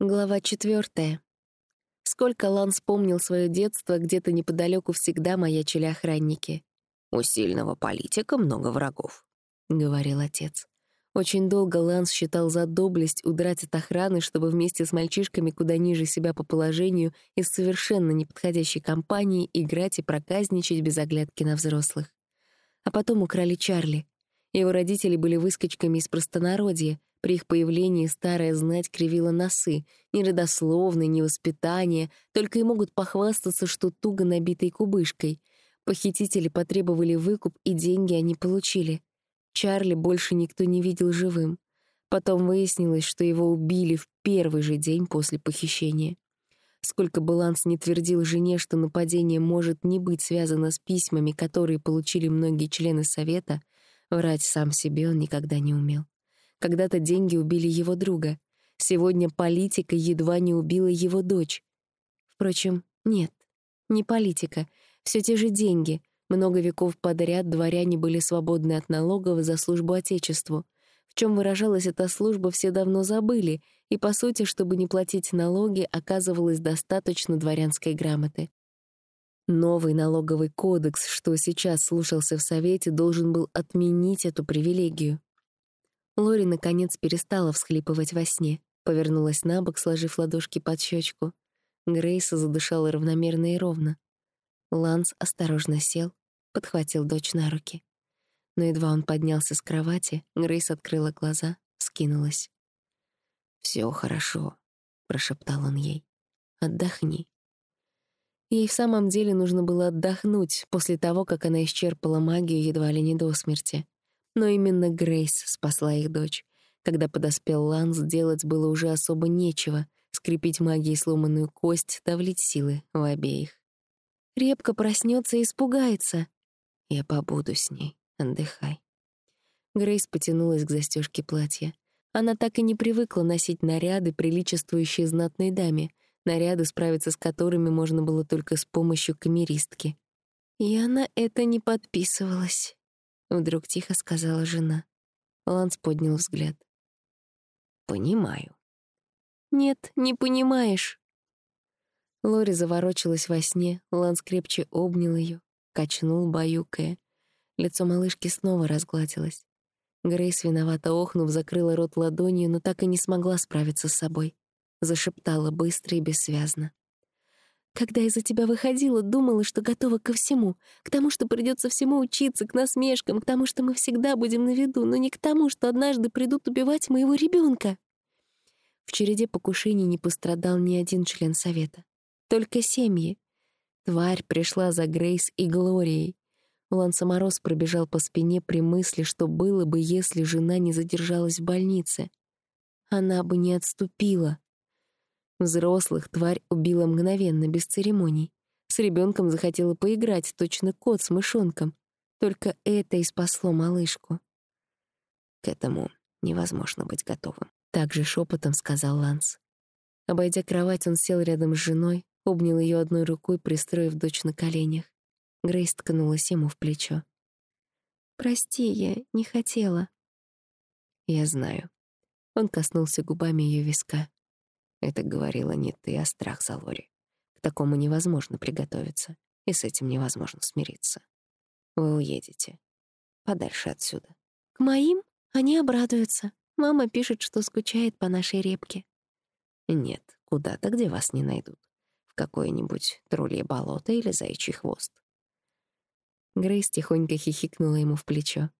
Глава четвертая. Сколько Ланс помнил свое детство, где-то неподалеку всегда маячили охранники. «У сильного политика много врагов», — говорил отец. Очень долго Ланс считал за доблесть удрать от охраны, чтобы вместе с мальчишками куда ниже себя по положению из совершенно неподходящей компании играть и проказничать без оглядки на взрослых. А потом украли Чарли. Его родители были выскочками из простонародья, при их появлении старая знать кривила носы, ни родословной, ни воспитания, только и могут похвастаться, что туго набитой кубышкой. Похитители потребовали выкуп, и деньги они получили. Чарли больше никто не видел живым. Потом выяснилось, что его убили в первый же день после похищения. Сколько бы Ланс не твердил жене, что нападение может не быть связано с письмами, которые получили многие члены Совета, врать сам себе он никогда не умел. Когда-то деньги убили его друга. Сегодня политика едва не убила его дочь. Впрочем, нет, не политика. Все те же деньги. Много веков подряд дворяне были свободны от налогов за службу Отечеству. В чем выражалась эта служба, все давно забыли, и, по сути, чтобы не платить налоги, оказывалось достаточно дворянской грамоты. Новый налоговый кодекс, что сейчас слушался в Совете, должен был отменить эту привилегию. Лори, наконец, перестала всхлипывать во сне, повернулась на бок, сложив ладошки под щечку. Грейса задышала равномерно и ровно. Ланс осторожно сел, подхватил дочь на руки. Но едва он поднялся с кровати, Грейс открыла глаза, скинулась. «Всё хорошо», — прошептал он ей. «Отдохни». Ей в самом деле нужно было отдохнуть после того, как она исчерпала магию едва ли не до смерти. Но именно Грейс спасла их дочь. Когда подоспел Ланс, делать было уже особо нечего. Скрепить магией сломанную кость, давлить силы в обеих. Репка проснется и испугается. Я побуду с ней. Отдыхай. Грейс потянулась к застежке платья. Она так и не привыкла носить наряды, приличествующие знатной даме, наряды, справиться с которыми можно было только с помощью камеристки. Я на это не подписывалась. — вдруг тихо сказала жена. Ланс поднял взгляд. «Понимаю». «Нет, не понимаешь». Лори заворочилась во сне, Ланс крепче обнял ее, качнул, баюкая. Лицо малышки снова разгладилось. Грейс, виновато охнув, закрыла рот ладонью, но так и не смогла справиться с собой. Зашептала быстро и бессвязно. Когда из-за тебя выходила, думала, что готова ко всему. К тому, что придется всему учиться, к насмешкам, к тому, что мы всегда будем на виду, но не к тому, что однажды придут убивать моего ребенка. В череде покушений не пострадал ни один член совета. Только семьи. Тварь пришла за Грейс и Глорией. Ланса Мороз пробежал по спине при мысли, что было бы, если жена не задержалась в больнице. Она бы не отступила. Взрослых тварь убила мгновенно, без церемоний. С ребенком захотела поиграть, точно кот с мышонком. Только это и спасло малышку. К этому невозможно быть готовым. Так же шепотом сказал Ланс. Обойдя кровать, он сел рядом с женой, обнял ее одной рукой, пристроив дочь на коленях. Грейс ткнулась ему в плечо. «Прости, я не хотела». «Я знаю». Он коснулся губами ее виска. Это говорила не ты, а страх за Лори. К такому невозможно приготовиться, и с этим невозможно смириться. Вы уедете. Подальше отсюда. К моим они обрадуются. Мама пишет, что скучает по нашей репке. Нет, куда-то, где вас не найдут. В какое-нибудь троллье болото или заячий хвост. Грейс тихонько хихикнула ему в плечо.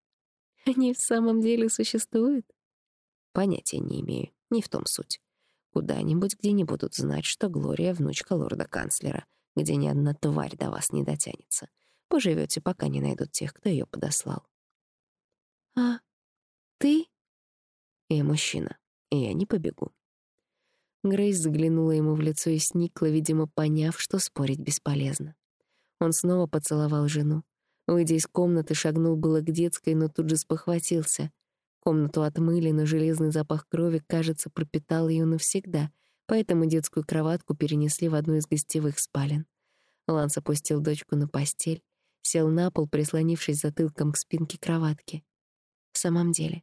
Они в самом деле существуют? Понятия не имею, не в том суть. Куда-нибудь, где не будут знать, что Глория — внучка лорда-канцлера, где ни одна тварь до вас не дотянется. Поживете, пока не найдут тех, кто ее подослал. «А ты?» «Я мужчина, и я не побегу». Грейс заглянула ему в лицо и сникла, видимо, поняв, что спорить бесполезно. Он снова поцеловал жену. Выйдя из комнаты, шагнул было к детской, но тут же спохватился. Комнату отмыли, но железный запах крови, кажется, пропитал ее навсегда, поэтому детскую кроватку перенесли в одну из гостевых спален. Ланс опустил дочку на постель, сел на пол, прислонившись затылком к спинке кроватки. В самом деле,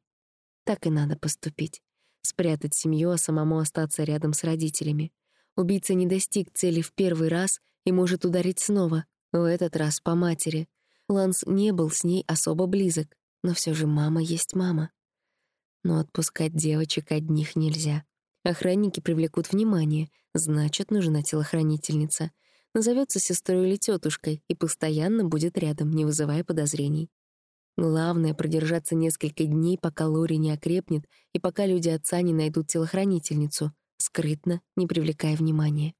так и надо поступить. спрятать семью, а самому остаться рядом с родителями. Убийца не достиг цели в первый раз и может ударить снова, в этот раз по матери. Ланс не был с ней особо близок, но все же мама есть мама. Но отпускать девочек одних нельзя. Охранники привлекут внимание, значит, нужна телохранительница. Назовется сестрой или тетушкой и постоянно будет рядом, не вызывая подозрений. Главное — продержаться несколько дней, пока Лори не окрепнет и пока люди отца не найдут телохранительницу, скрытно, не привлекая внимания.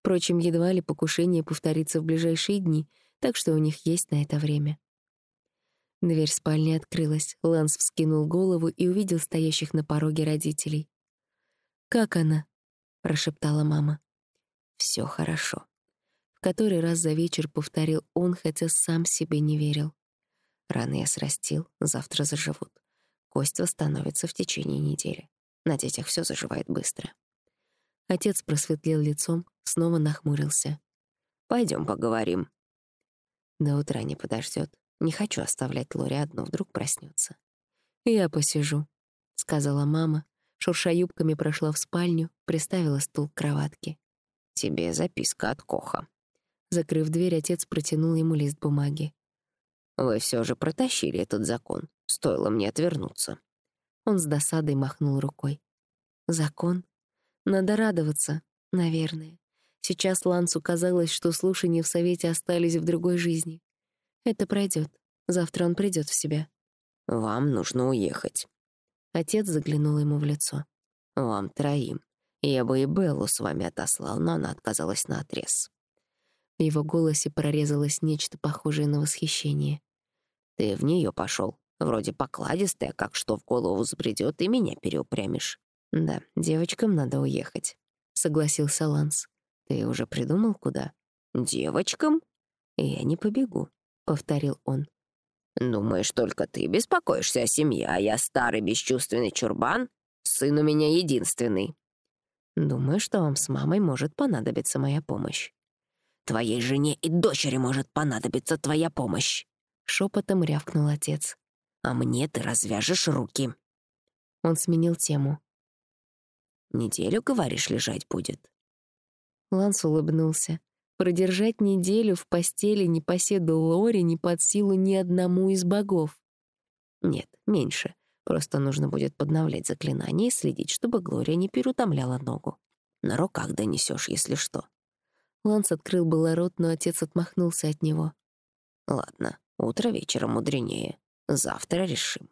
Впрочем, едва ли покушение повторится в ближайшие дни, так что у них есть на это время. Дверь спальни открылась, Ланс вскинул голову и увидел стоящих на пороге родителей. «Как она?» — прошептала мама. Все хорошо». В который раз за вечер повторил он, хотя сам себе не верил. Раны я срастил, завтра заживут. Кость восстановится в течение недели. На детях все заживает быстро. Отец просветлел лицом, снова нахмурился. Пойдем поговорим. До утра не подождет. Не хочу оставлять Лори одну, вдруг проснется. Я посижу, сказала мама, шурша юбками прошла в спальню, приставила стул к кроватке. Тебе записка от Коха. Закрыв дверь, отец протянул ему лист бумаги. Вы все же протащили этот закон. Стоило мне отвернуться. Он с досадой махнул рукой. Закон? Надо радоваться, наверное. Сейчас Лансу казалось, что слушания в совете остались в другой жизни. Это пройдет. Завтра он придет в себя. Вам нужно уехать. Отец заглянул ему в лицо. Вам троим. Я бы и Беллу с вами отослал, но она отказалась наотрез. В его голосе прорезалось нечто похожее на восхищение. Ты в нее пошел. Вроде покладистая, как что в голову забредет, и меня переупрямишь. Да, девочкам надо уехать, согласился Ланс. Ты уже придумал, куда? Девочкам? Я не побегу, повторил он. Думаешь, только ты беспокоишься о семье, а я старый бесчувственный чурбан? Сын у меня единственный. Думаю, что вам с мамой может понадобиться моя помощь. Твоей жене и дочери может понадобиться твоя помощь. Шепотом рявкнул отец. «А мне ты развяжешь руки». Он сменил тему. «Неделю, говоришь, лежать будет?» Ланс улыбнулся. Продержать неделю в постели не поседу Лори не под силу ни одному из богов. Нет, меньше. Просто нужно будет подновлять заклинание и следить, чтобы Глория не переутомляла ногу. На руках донесешь, если что. Ланс открыл было рот, но отец отмахнулся от него. «Ладно, Утро вечера мудренее. Завтра решим.